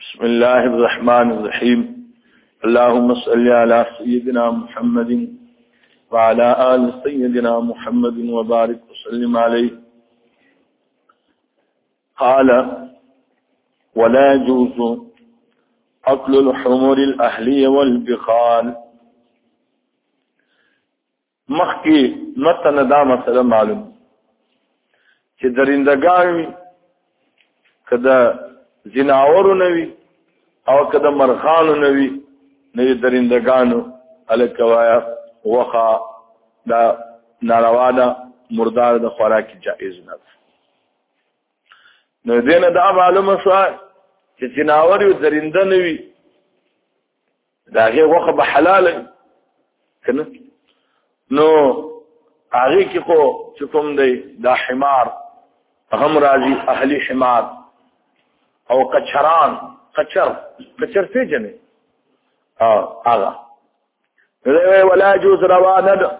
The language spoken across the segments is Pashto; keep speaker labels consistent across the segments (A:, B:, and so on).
A: بسم الله الرحمن الرحيم اللهم صل على سيدنا محمد وعلى آل سيدنا محمد وبارك وسلم عليه قال ولا يجوز أكل الحمر الأهلية والبقال مخکې متن دا مسله معلوم چې درندګان وي که د ځناورو نه وي او که د مرغانو نه وي نه د درندګانو هلکه وایه غوښه دا ناروا ده مردار د خوراکي جایز نه ده نو دې نه دا معلومه شوه چې ځناور یو درنده نه وي دا هغه وخت به حلال کنه نو هغه کې خو چې کوم دی دا حمار هم راځي اهلی حمار او کچران کچر کچر څه جنې ها هغه ولا جوز روانه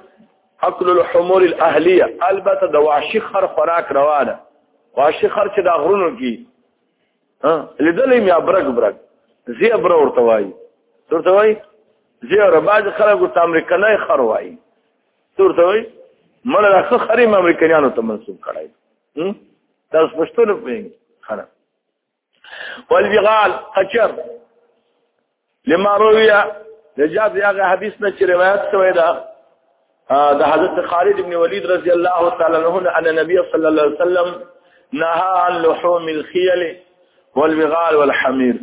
A: اكل الحمور الاهليه البته د واشي خر خوراک روانه واشي خر چې دا غرونو کې ها لیدلې مې ابرګ برګ زی ابر ورته وای ورته وای زی اور باز خلکو ته امریکایي خر وای ورته وای مړه راخه خري مې امریکایانو ته منسوب کړای تاسو پښتون په خره والبغال قچر لما رویه د جابر هغه حدیث نه چې روایت شوی دا د حضرت خالد ابن ولید رضی الله تعالی عنہ ان نبی صلی الله علیه وسلم نهى عن لحوم الخيل والبغال والحمير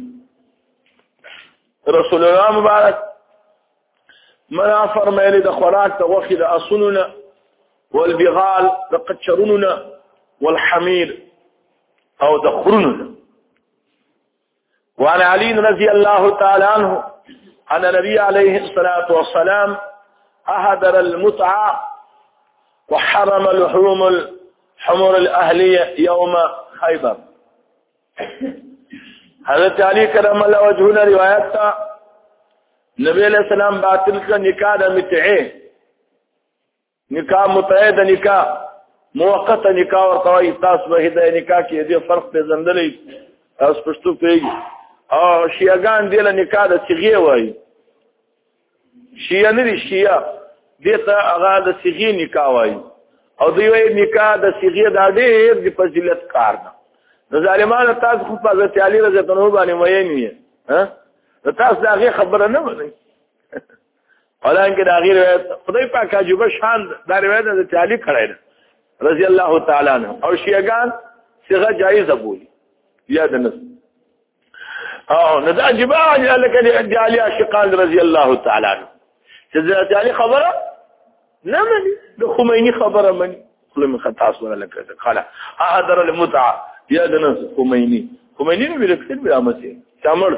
A: رسول الله مبارک منا فرمایلی د خوراک د وخت د اسونونه والبغال د قچرونونه والحمير او د خرونونه وعن علي رضي الله تعالى عنه أن النبي عليه الصلاة والسلام أهدر المتعة وحرم لحوم الحمر الأهلية يوم خيبر حضرت علي كرم الله وجهنا نے روایت عليه السلام باطل کا نکاح دا متعے نکاح متعید نکاح موقت نکاح ورته وایي تاسو به د نکاح کې دې فرق پیژندلې تاسو پښتو پیږي او شیعاګان دې له نکاح د صيغه وایي شیعه نه دي شیعه دې ته هغه د صيغه نکاح وایي او دوی وایي نکاح د صيغه د ډېر د فضیلت کار نه د ظالمانو تاسو خو په حضرت علي رضی الله عنه باندې وایي نه ها تاسو دا غي خبره نه وایي حالانکه دا غیر روایت خدای پاک عجیب شان دا روایت د تعالی کړی رضی الله تعالی عنہ او شیعاګان څنګه جایز بولی یا د نس او نه دا عجیب لکه د جعلی عاشقان رضی الله تعالی عنہ چې د جعلی خبره نه مني د خمینی خبره مني خپل مخ تاسو ولا لکه قال احضر المتعه یا د نس خمینی خمینی نو ورکړي به امسه چامل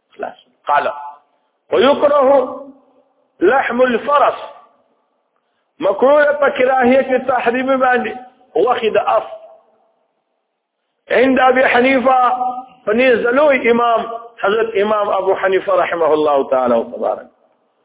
A: خلاص قال ويكره لحم الفرس مكروه بكراهية التحريم باندي واخد أف عند أبي حنيفة فنزلوا إمام حضرت امام ابو حنيفه رحمه الله تعالی و تبارک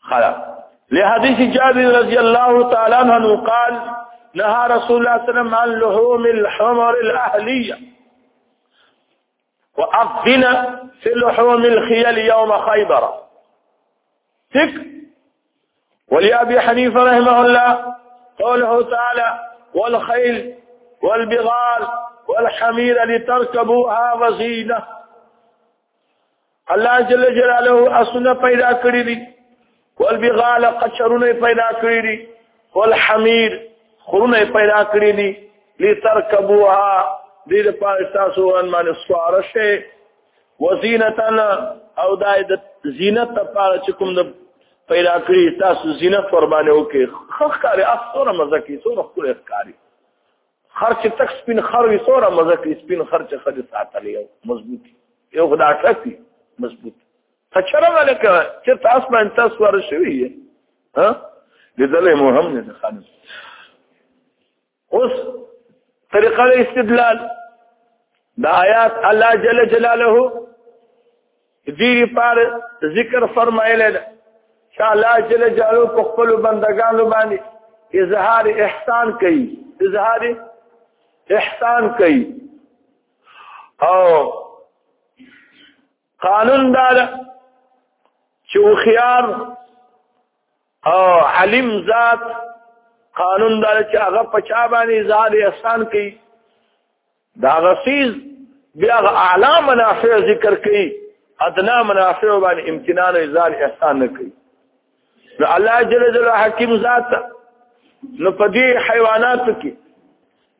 A: خلاص لحديث جابر رضي الله تعالى عنه قال نهى رسول الله صلى الله عليه وسلم عن لحوم الحمر الأهلية وأذن في لحوم الخيل يوم خيبر تك ولأبي حنيفة رحمه الله قوله تعالى والخيل والبغال والحمير لتركبوها وزينة الله جل جلاله اسونه پیدا کړی دي ول بغال قشرونه پیدا کړی دي ول حمیر خرونه پیدا کړی دي لترکبوها دې د پاکستاسو ان باندې سوار شي وزینتن او دای د زینت لپاره چې کوم د پیدا کړی تاسو زینت قربانه وکي خخ کاری اصله مزکی سو خپل ښکاری خر چې تک سپین خر وي څوره مزه کوي سپین خر چې ښځې ساتلی یو مضبوط یو خو دا ټک وي مضبوط ته چرمه لکه چېرته اسمان ته سواره شوي یې ها لیدلی مو هم نه ده خانم اوس طریقه د استدلال د آیات الله جل جلاله دیری پار ذکر فرمایلی ده چې الله جل جلاله په خپل بندگانو باندې اظهار احسان کوي اظهار احسان کوي او قانون دار چې خيار او حلیم ذات قانون دار چې هغه پچا باندې اظهار احسان کوي دا غسیز بیا غ اعلی منافع ذکر کوي ادنا منافع باندې امتنان او ازال احسان نه کوي نو الله جل جلاله حکیم ذات نو په دې حیوانات کې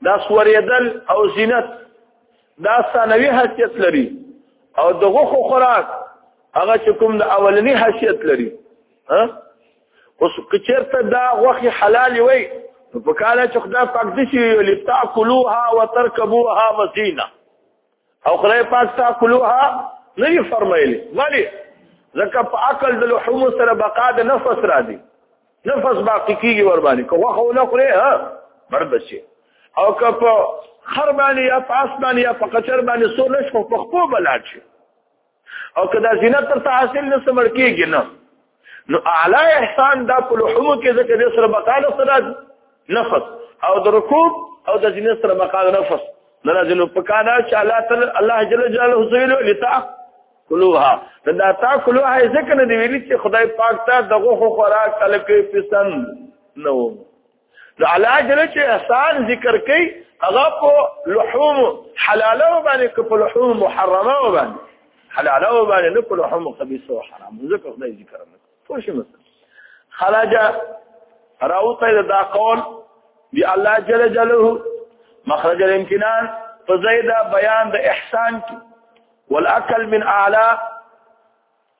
A: دا سوریدل او زینت دا ثانوي حیثیت لري او دغه خو خوراک هغه چې کوم د اولنی حیثیت لري ها اوس کچرته دا غوخي حلال وي نو په کاله چې خدای پاک دې شي ویلي تاکلوها وترکبوها مسینا او خدای پاک تاکلوها نه یې فرمایلی ولی ځکه په عقل د لحوم سره بقا د نفس را دي نفس باقی کیږي ور باندې که واخو نه خوري ها مرد شي او که په خر باندې یا په اسمان یا په قچر باندې سور نشو په خپل بلاد شي او که دا زینت تر حاصل نه سمړ کېږي نه نو اعلی احسان دا په لحوم کې ذکر دې سره بقاله سره نفس او د رکوب او د زینت سره بقاله نفس نازل په کانا چې الله تعالی الله جل جلاله سویل لتا کلوها دا تا کلوها ذکر دې ویل چې خدای پاک ته دغه خوراک تلکې پسند نو نو علاج نه چې احسان ذکر کوي هغه په لحوم حلاله باندې کې په لحوم محرمه باندې حلاله باندې نه په لحوم خبيثه او حرام ځکه خدای ذکر نه کوي څه مثلا خرج راوته دا قول دی الله جل جلاله مخرج الامتنان فزيد بيان د احسان کی والاكل من اعلى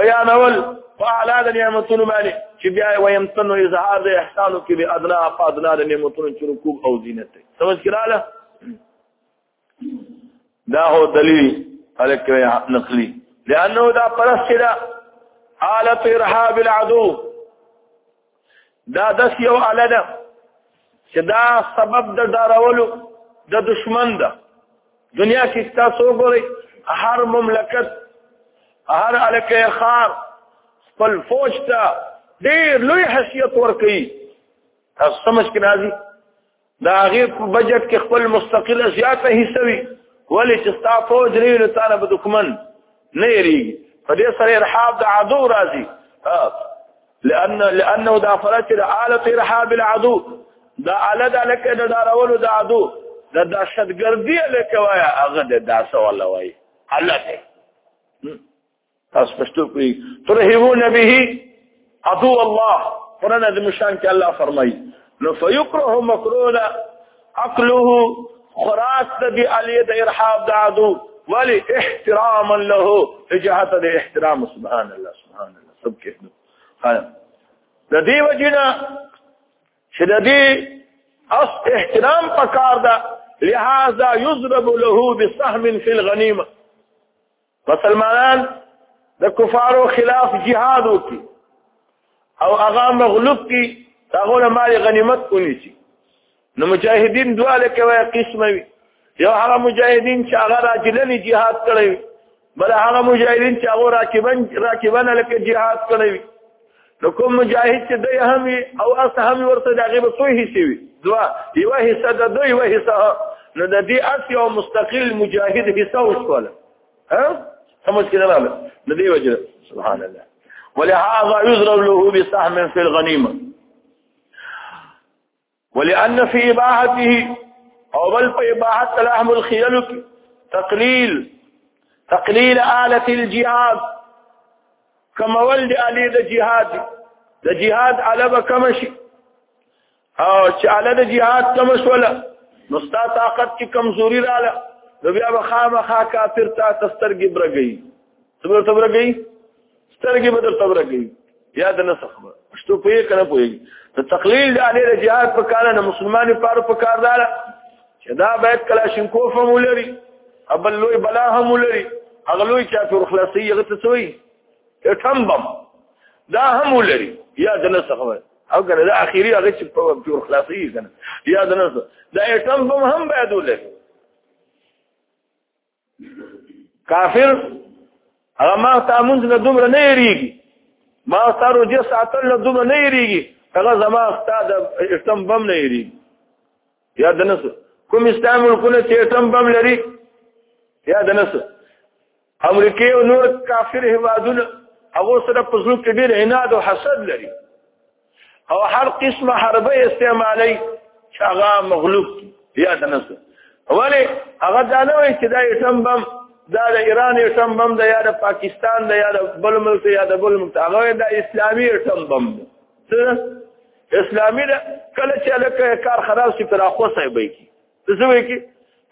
A: بیانول فعلا د نعمتونو باندې چې بیا ویم تنو اظهار د احسانو کې به ادنا افادنا د نعمتونو چې رکوب او زینت سمجھ کړه دا هو دلیل الکه نقلی لانه دا پرسته حالت ارهاب العدو دا داس یو اله ده چې دا سبب د ډارولو د دشمن ده دنیا کې تاسو وګورئ هر مملکت هر الکه خار خپل فوج ته ډیر لوی حیثیت ورکړي تاسو سمجھ کې راځي دا هغه په بجټ کې خپل مستقله زیاته حصہ وي ولې چې ستا فوج نه وي تعالی به دښمن نه یری په دې سره ارحاب د عدو راځي لأن لأنه دا فرات آلة ارحاب العدو دا آلة دا لکه دا دارولو دا عدو دا دهشتګردي لکه وایا هغه د داسه ولا وای الله ته تاسو پښتو کوي ترهبون به عدو الله قران د مشان کې الله فرمایي نو فیکره مکرونه عقله خراس د علی د ارحاب د عدو ولی احتراما له جهت د احترام سبحان الله سبحان الله سب کې د دې وجنه چې د دې اص احترام پکار ده لهذا يضرب له بسهم في الغنيمه مسلمانان د کفارو خلاف جهاد وکي او هغه مغلوب کی هغه مال غنیمت کونی شي نو مجاهدین دواله کوي قسمه وي یو هغه مجاهدین چې هغه راجلنی jihad کړی بل هغه مجاهدین چې هغه راکبن راکبن لکه jihad کړی نو کوم مجاهد چې دی هم او اس هم ورته دغه به څو حصے وي دوا یو حصہ د دوی یو حصہ نو د دې اس یو مستقل مجاهد حصہ وشوله ها سمجھ کړه رااله نو دی وجه سبحان الله ولهذا يضرب له بسهم في الغنيمه ولأن في اباحته او بل په اباحت لحم الخيل تقليل تقليل آلة الجهاد كما ولد علي د جهاد د جهاد علبه کم شي او چې علبه د جهاد کم شوله نو ستا طاقت کې کمزوري رااله نو بیا به خامخا کافر تا تسترګي برګي څومره تبرګي سترګې به درته ورګي یاد نه سخبه پښتو په یې کنه پوي ته تقلیل د علی جهاد په کار نه مسلمانې پار په کار دار چې دا باید کلاشینکوف هم ولري ابل لوی بلا هم ولري هغه لوی چې پر خلاصي هغه ته سوی اټم بم دا هم ولري یا د نه سخبه او کنه دا اخیری هغه چې پر خلاصي کنه یا د نه دا اټم بم هم باید ولري کافر هغه ما ته مونږ نه دومره نه یریږي ما ته روزه ساتل نه دومره نه یریږي هغه زما ستا د اسلام بم نه یریږي یا د نس کوم اسلام ملکونه چې اسلام بم لري یا د نس امریکای او نور کافر هوادونه هغه سره په ځل کې ډېر عناد او حسد لري او هر قسم حربه استعمالي چې هغه مغلوب یا د نسو ولی هغه دا نه وایي چې دا ایټم بم دا د ایران ایټم بم دا یا د پاکستان دا یا د بل ملک یا د بل ملک هغه دا اسلامي ایټم بم څه اسلامي دا کله چې لکه کار خراب شي پر اخو صاحب کی څه وایي کی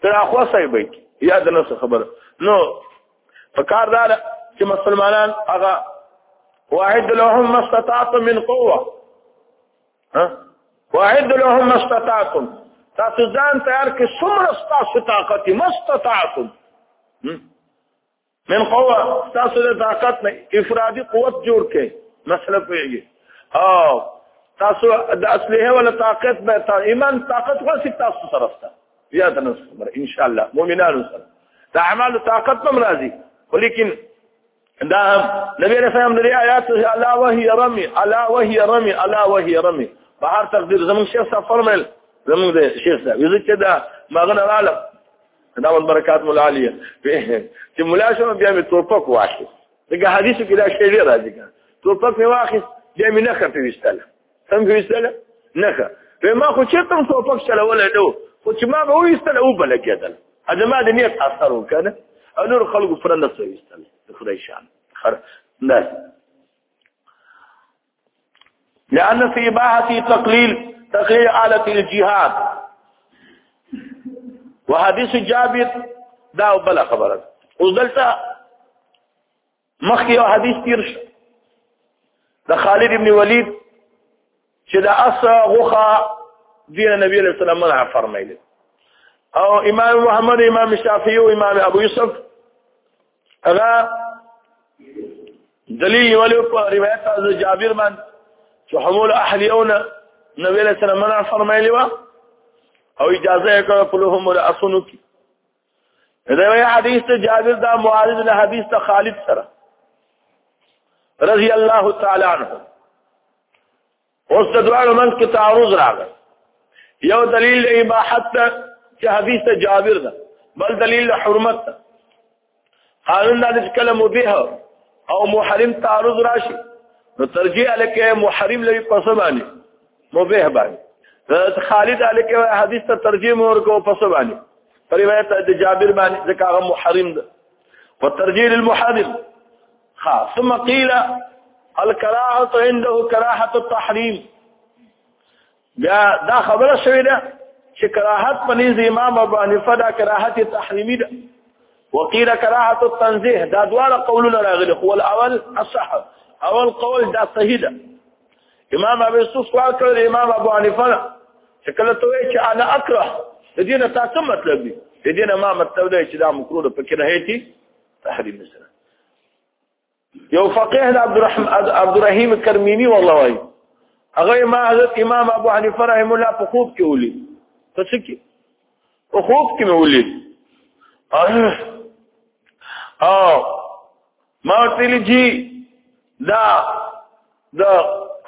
A: تر اخو صاحب کی یا د نسو خبره نو په کار دا چې مسلمانان هغه واحد لهم ما استطعتم من قوه ها واحد لهم ما استطعتم تاسو ځان تیار کې څومره تاسو طاقت ما استطعتم من قوه تاسو د طاقت نه افرادي قوت جوړ کړئ مسله پیږي او تاسو د اصله ولا طاقت به ایمان طاقت خو تاسو طرف ته بیا د نفس خبر ان شاء الله مؤمنانو سره د اعمال طاقت هم راځي ولیکن دا هم نبی رسول الله درې آیات الله وهي رمي الله وهي رمي الله وهي رمي بهر تقدیر زمون شیخ صاحب فرمایل زمون د شیخ صاحب یزه چې دا مغنه عالم دا ول برکات مولا علی چې مولا شنو بیا می توپک واخی دغه حدیث کې دا شی راځي توپک می واخی بیا می نه خپې وشتل سم ویستل نه ښه وې ما خو چې تم څو پک چلول نو خو چې ما به ویستل او بل کېدل اځما د نیت اثر وکړ او نور خلکو پر نه څو ویستل د خدای شان خر نه لأن في إباحة تقليل تقليل آلة الجهاد وحديث جابر دا بلا خبره اوس دلته مخکې یو حدیث تیر شو د خالد ابن ولید چې د اس غوخه دین نبی علیہ السلام منع فرمایلی او امام محمد امام شافعی او امام ابو یوسف هغه دلیل ولې په روایت از جابر من چې حمول احلیونه نبی علیہ السلام منع فرمایلی و او اجازه یې کړه په لهم رسولو کې دا وی حدیث ته جابر دا معارض له حدیث ته خالد سره رضی الله تعالی عنہ اوس د دوه من کې تعارض راغی یو دلیل له اباحت ته چې حدیث ته جابر ده بل دلیل له حرمت ته قانون دا چې کله مبیح او محرم تعارض راشي نو ترجیح الکه محرم لوي پس باندې مبیح باندې خالد الکه حدیث ته ترجیح مور کو پس باندې په روایت د جابر باندې ځکه هغه محرم ده په ترجیح المحرم ها ثم قيل الكراهه عنده كراهه التحريم بیا دا خبره شوې ده چې کراهت په نيز امام ابو حنیفه دا کراهت تحریمی ده وقيل كراهه التنزيه دا دواړه قولونه راغلي خو الاول اصح اول قول دا صحیح ده امام ابو یوسف سوال کړ امام ابو حنیفه چې کله ته وایې چې انا اکره د دې نه تاسو مطلب دی د دې نه ما مطلب دی چې دا مکروه ده پکې نه هیتی تحریم سره یو فقيه عبد الرحمن عبد الرحیم کرمینی والله وایي هغه ما حضرت امام ابو حنیفه رحم الله په خوب کې ولي ته څه کې په خوب کې مې ولي او ما ویل جی دا دا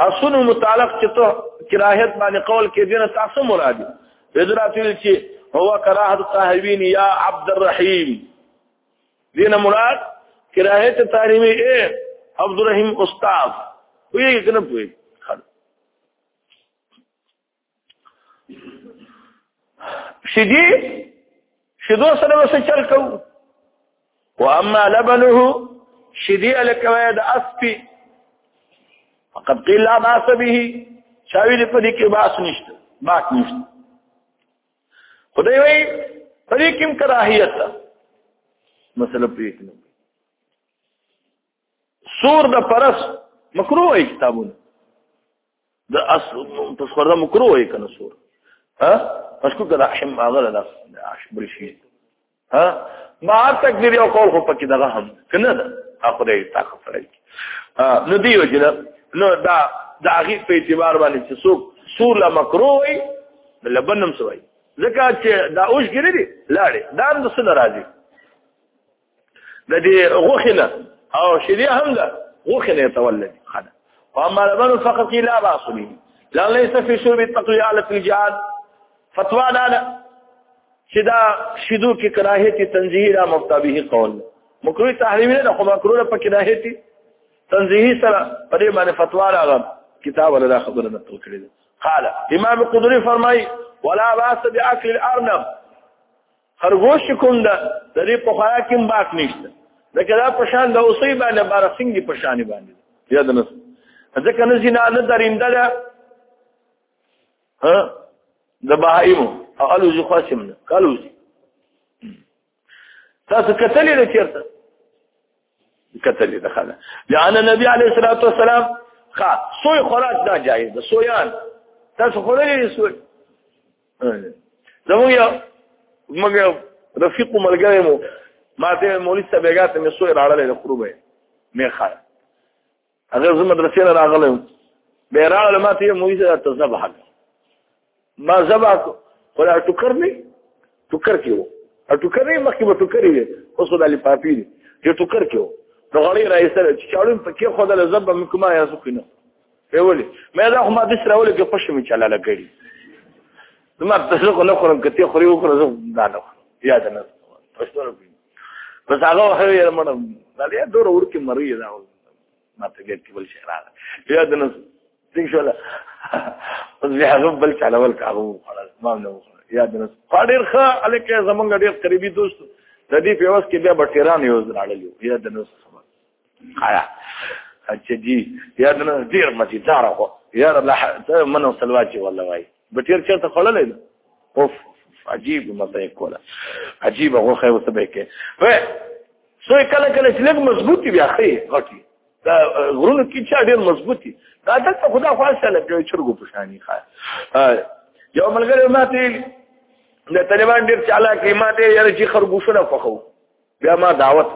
A: اسونو متعلق چې ته کراهت باندې قول کې دینه تاسو مراد حضراتل چې هو کراهت صاحبین یا عبد الرحیم دینه مراد کراهت تحریمی اے عبد الرحیم استاد ویږي کنه پوي شدی شدو سره وس چل کو واما لبنه شدی الکوی د اسپی فقد قیل لا باس به چاوی دې په دې کې باس نشته باک نشته خدای وی په دې کې کراهیت ده مسله پرې کړم سور د پرس مکروه ای کتابونه د اس په سورده مکروه ای کنه سور ها مشکو کړه حم هغه لا بل شي ها ما تقدیر یو قول خو پکې دغه هم کنه دا اخو دې طاقت لري نو دی وجل نو دا دا غي په اعتبار باندې چې سور سور لا مکروه ای لبنم سوی ځکه چې دا اوش ګری دی لاړې دا د سن راځي د دې غوخنه او شریعه هم ده غوخنه تولد خدا واما لبن فقط لا باس به لا ليس في شرب التقوي على الجهاد فتوا دا ده چې دا شیدو کې کراهیت تنزیهی را مفتابه قول مکروه تحریمی نه خو مکروه په کراهیت تنزیهی سره په دې باندې فتوا راغله کتاب ولا دا خبره نه تل کړی قال امام قدری فرمای ولا باس باكل الارنب خرګوش کوم ده د دې په خوا کې باک نشته دا کدا په شان د اوسې باندې بارسنګ دی په شان باندې یاد نه ځکه نه زینا نه درینده ده ها د بهایمو او الوزي خاصم نه کالوزي تاسو کتلې چیرته کتلې ده خاله لئن النبي عليه الصلاه والسلام خا سوی خوراک دا جایز ده سویان تاسو خورلې سوی زموږ یو موږ یو رفیق ملګری مو ما ته مولوی صاحب هغه ته مې سوی راړلې د خروبه مې خاله هغه زما مدرسې نه راغلی وم بیا راغله ما ته یې مولوي صاحب ته ذبح کړه ما ذبح کړو خو دا ټوکر نه ټوکر کې و ټوکر نه مخکې به ټوکر وي اوس دا لپاپي دي چې ټوکر کې و نو غړی را یې سره چې چاړو په کې خو دا ذبح مې کومه یا څوک نه په ولي مې دا خو ما د سره ولي کې پښه مې چلاله کړی زما تاسو کو نه خورم کته خوري وکړم زه دا نه یاد نه پښتو بس هغه هغه یې مړ دا له دور ورکه مری دا ما ته ګټ بل شي راغله بیا د نس څنګه شو بس بیا هغه بل چاله ول کاغو خلاص ما نه یا د نس پاډیر خا الکه زمونږ ډیر قریبي دوست د دې په واسه کې بیا بټیران یو ځړل یو یا د نس خایا چې دی یا د ډیر مزیدار خو یا الله ته منو سلواچی والله وای به ډیر چرته خړلې اوف عجیب مزه کوله عجیب غوخه وسبه کې و سو کله کله چې لږ مضبوطی بیا خې غټي دا غرونه کې چې ډېر مضبوطی دا دلته خدا خاصه لګي چرګو پښانی خا یو ملګری ماته د طالبان ډېر چالاک ماته یاره چې خرګوشونه فخو بیا ما دعوت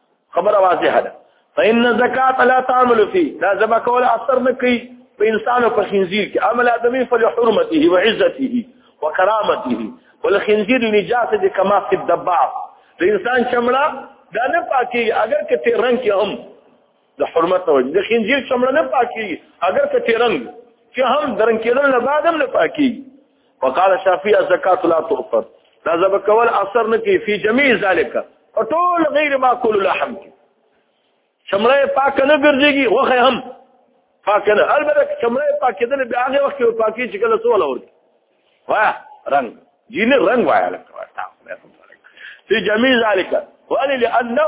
A: خبره واضحه ده فإن الزکات لا تعمل فی دا زما کول اثر نه کوي په انسان او په خنزیر کې عمل ادمي فل حرمته و عزته و کرامته والخنزیر نجاسه د کما فی الدباع د انسان چمړه دا نه پاکي اگر که تی رنگ کې هم د حرمت نه وجه د خنزیر چمړه نه پاکي اگر که تی رنگ چې هم درن کېدل نه بعد هم نه پاکي وقال شافعي الزکات لا تؤثر دا زب کول اثر نه کوي فی جميع ذالک او ټول غیر ماکول لحم کی شمره پاک نه ګرځيږي وخه هم پاک نه البته شمره پاک دل بیا هغه وخت کې پاکي چې کله سوال ورته واه رنگ جین رنگ وایاله فی جميع ذالک وقال لانه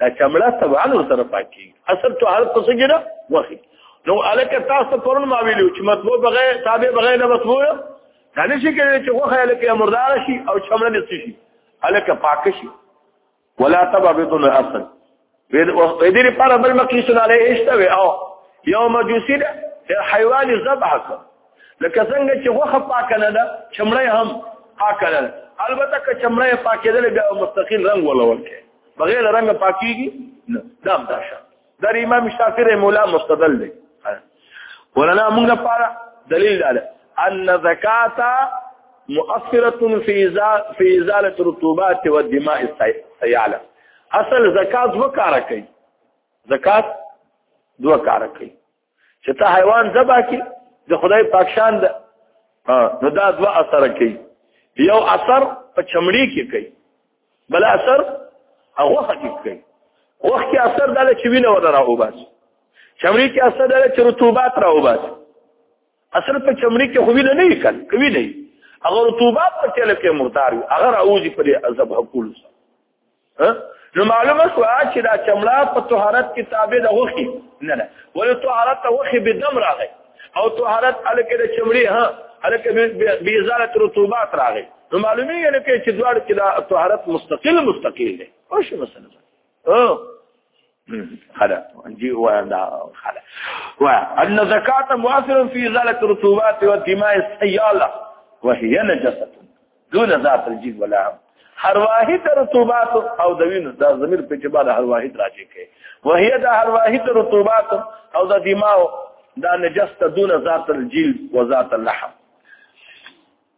A: دا چمړه طبعا سره پاکي اصل ته هر څه ګره وخی نو الک تاسو پرون ما ویلو چې مطبوع بغیر تابع بغیر نه مطبوع دا نشي کېږي چې وخه الک مردار شي او چمړه نس شي الک پاک شي ولا تبع بدون اصل دې لپاره بل مقیس علی اشتوي او یوم جسد حیوان ذبح لکه څنګه چې وخه پاک نه ده چمړه هم پاک نه البته که چمړه پاکېدل بیا مستقیل رنگ ولول کې بغیر رنګ پاکيږي نه دام داشه در امام شافعي مولا مستدل دی ولنا موږ لپاره دلیل دی ان زکات مؤثره في في ازاله الرطوبات والدماء السياله اصل زکات وکاره کوي زکات دوه کار کوي چې ته حیوان ذبح کی د خدای پاک شان ده نو دا دوه اثر کوي یو اثر په چمړي کې کوي بل اثر هغه کې کوي وخت کې اثر دا چې وینه ور راو بس چمړي کې اثر دا چې رطوبات راو بس اثر په چمړي کې خو وینه نه کړ کوي نه هغه رطوبات په تل کې مختار هغه راوځي په ذبح کول سره نو معلومه شو چې دا چمړه په طهارت کې تابع ده وخی نه نه ولې طهارت ته وخی به دم راغی او طهارت الکه د چمړي ها الکه به ازاله رطوبات راغی نو معلومه یې لکه چې دوړ کې دا طهارت مستقل مستقل دی او شو مثلا او خلا جي وانا خلا وان زکات مؤثر في ذلك الرطوبات والدماء السياله وهي نجسه دون ذات الجيد ولا هم هر واحد رطوبات او د وینو د ضمیر په جبا د هر واحد راځي کې وهي د هر واحد رطوبات او د دماغ دا نجس ته دون ذات الجلد و ذات اللحم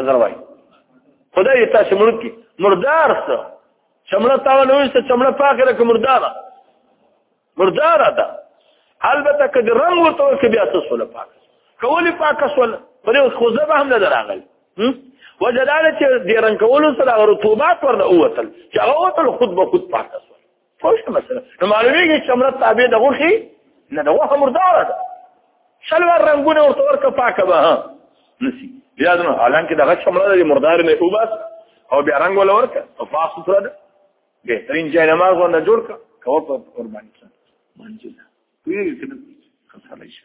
A: نظر وای خدای دې تاسو مړ کی مردار څه چمړه تاول وسته چمړه پاکه لکه مرداره مرداره ده البته که د رنگ ورته ورکه بیا څه سول پاک کولی پاک سول پرې اوس خو زه به هم نه دراغل وجلاله چې د رنگ کولو سره رطوبات ورنه اوتل چې هغه اوتل خود به خود پاک سول پوښتنه مثلا نو معلومیږي چې امرت تابع د غوخي نه د غوخه مردار ده شلوار رنگونه ورته ورکه پاکه به ها نسی بیا نو حالانکه دغه شمره د مردار نه وباس او بیا رنگ ولا ورکه او پاس سره ده بهترین جای نماز ونه جوړ کا کوه په قرباني سره منځه ویل کنه خسرې شي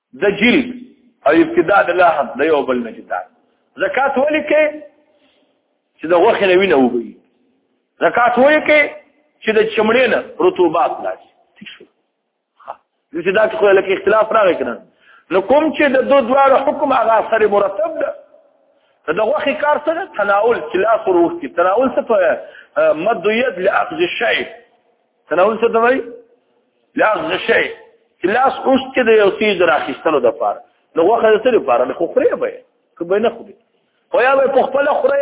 A: د جلد او ابتداء د لحم د یو بل نه جدا زکات ولې کې چې د غوښې نه وینه وبي زکات ولې کې چې د چمړې نه رطوبات لاشي ٹھیک شو ها چې دا خو لکه اختلاف راغی کنه نو کوم چې د دوه دوه حکم هغه سره مرتب ده د غوخي کار سره تناول چې لا خروج کی تناول څه په مد ید لاخذ الشيء تناول څه ته وایي لاس د شی لاس اوس کې د یو څیز راخیستلو د پاره نو غوخه د تل پاره نه خو خوري به که به نه خوري خو یا به په خپل خوري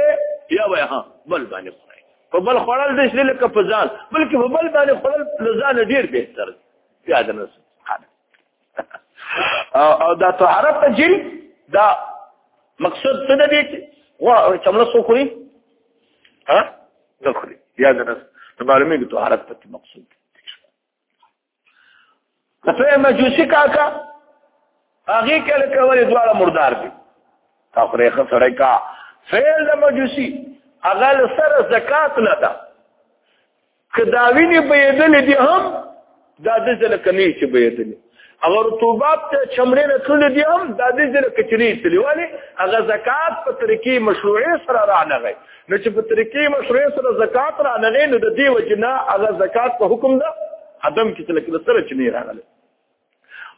A: یا به ها بل باندې خوري په بل خورل د شل لکه په ځان بلکې په بل باندې خورل لزان ډیر بهتر دی یاد نه او دا طهارت تجري دا مقصود څه دی چې وا چمله سو خوري ها نه خوري یا دا معلومه کې طهارت پتی مقصود دی کته مجوسی کاکا هغه کله کولې دواړه مردار دي تخره خسړې کا فعل د مجوسی هغه سره زکات نه ده که دا وینې بهېدلې دي هم دا د ځله کلی چې بهېدلې هغه رطوبات ته چمړې نه کړلې دي هم دا د ځله کچري تلې ولې هغه زکات په طریقې مشروعې سره رانغی نو چې په طریقې مشروعې سره زکات رانغی نو د دې وجنه هغه زکات په حکم ده عدم کې چې لکه سره چې نه راغله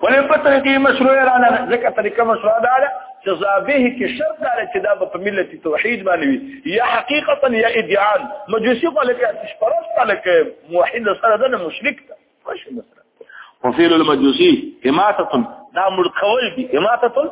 A: ولې په طریقې مشروع را نه ځکه طریقه مشروع ده چې ځابه کې شرط ده چې دا په ملت توحید باندې وي یا حقیقتا یا ادعاء مجوسی قال کې اشپرس قال کې موحد سره ده مشرک ده ماشي مثلا وفعل المجوسی اماتة دا ملکول دي اماتة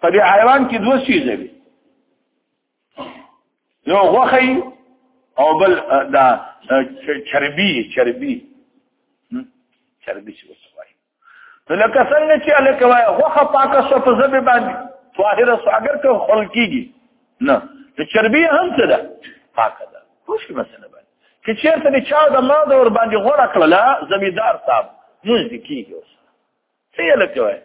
A: په دې حیوان کې دوه شیزه وي یو غوخی او بل دا چربی چربی چربی چې وسوای نو لکه څنګه چې الکه وای غوخه پاکه شو په زبې باندې طاهره سو اگر که خلقیږي نه د چربی هم څه ده پاکه ده خوش مسله باندې چې چیرته د چا د ماده ور باندې غوړه کړله زمیدار صاحب موږ دې کیږي څه یې لکه وای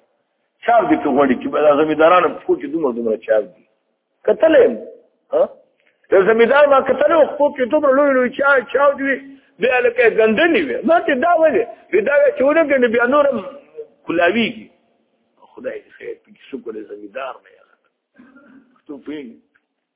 A: چار دې په غوړي کې دا زمیدارانو په کې دومره دومره چار دي کتلې ها د زمیدار ما کتلې خو په کې دومره لوی لوی چا چاو دي بیا لکه ګندنی وي ما ته دا ولې دا چې ورګنه بیا نورم کلاویږي خدای دې خیر پکې شکر زمیدار نه یاله ته پېږي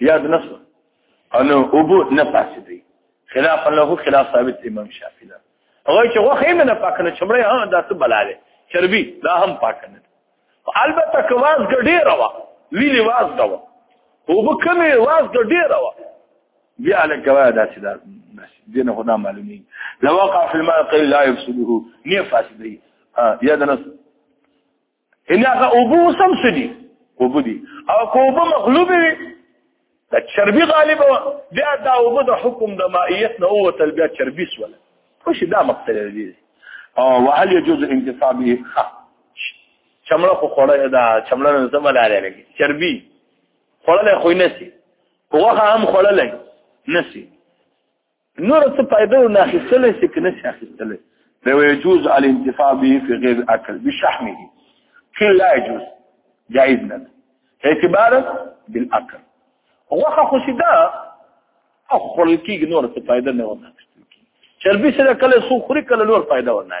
A: یاد نه شو ان ابو نه فاسدي خلاف له خلاف ثابت امام شافعي دا هغه چې غوخه نه پاک نه چمړې ها دا څه بلاله چربي دا هم پاک نه البته کواز ګډې روا ویلی واز دا و او به کمې واز ګډې روا بیا له کوا دا چې دا دینه خدا معلومي لو وقع في الماء قيل لا يفسده نه فاسدي ها یا دنس ان هغه ابو سم سدي ابو دي او کوبه مغلوب وي د چربي غالب بیا دا ابو د حکم د مائیت نه او تل بیا چربي سول خو شي دا مقتل دي او وهل يجوز انتصابه خ چمړه خو خوړه دا چمړه نه زما لاره لګي چربي خوړل خو نه سي هوغه هم خوړل نسی نور څه فائدہ نه اخیستل شي کنه شي اخیستل لو يجوز الانتفاع به في غير الاكل بشحمه كل لا يجوز جائز نه اعتبار بالاكل غوخه خو شي دا او خلکیږي نور څه فائدہ نه ونه چربي سره کله سو خوري کله نور فائدہ ونه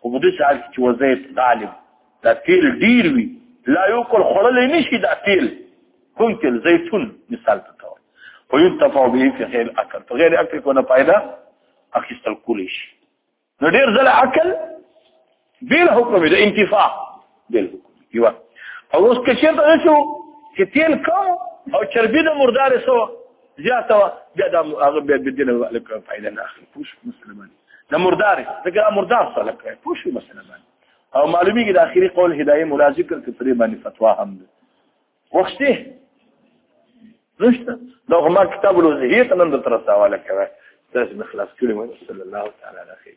A: خو په داسې حال کې چې وزید غالب دا تیل ډیر وي لا یو کل خوړلی نه شي دا تیل کوم تیل زیتون مثال ته ته خو یتفع به فی غیر اکل په غیر اکل کو نه پیدا اخیستل کولی شي نو ډیر ځله عقل بل حکم د انتفاع بالکل یو او اوس که چېرته شو چې تیل کم او چربی د مردار سو زیاته وا بیا دا هغه بیا د دین لکه فائدہ نه اخلي پوش مسلمان د مردار دغه مردار سره لکه پوش مسلمان او معلومی کې د اخیری قول هدايه مولا ذکر کې پرې باندې فتوا هم ده وخته نشته دا هما کتاب الوزهیت نن در تر سواله کوي تاسو مخلاص کړی مو صلی الله تعالی علیه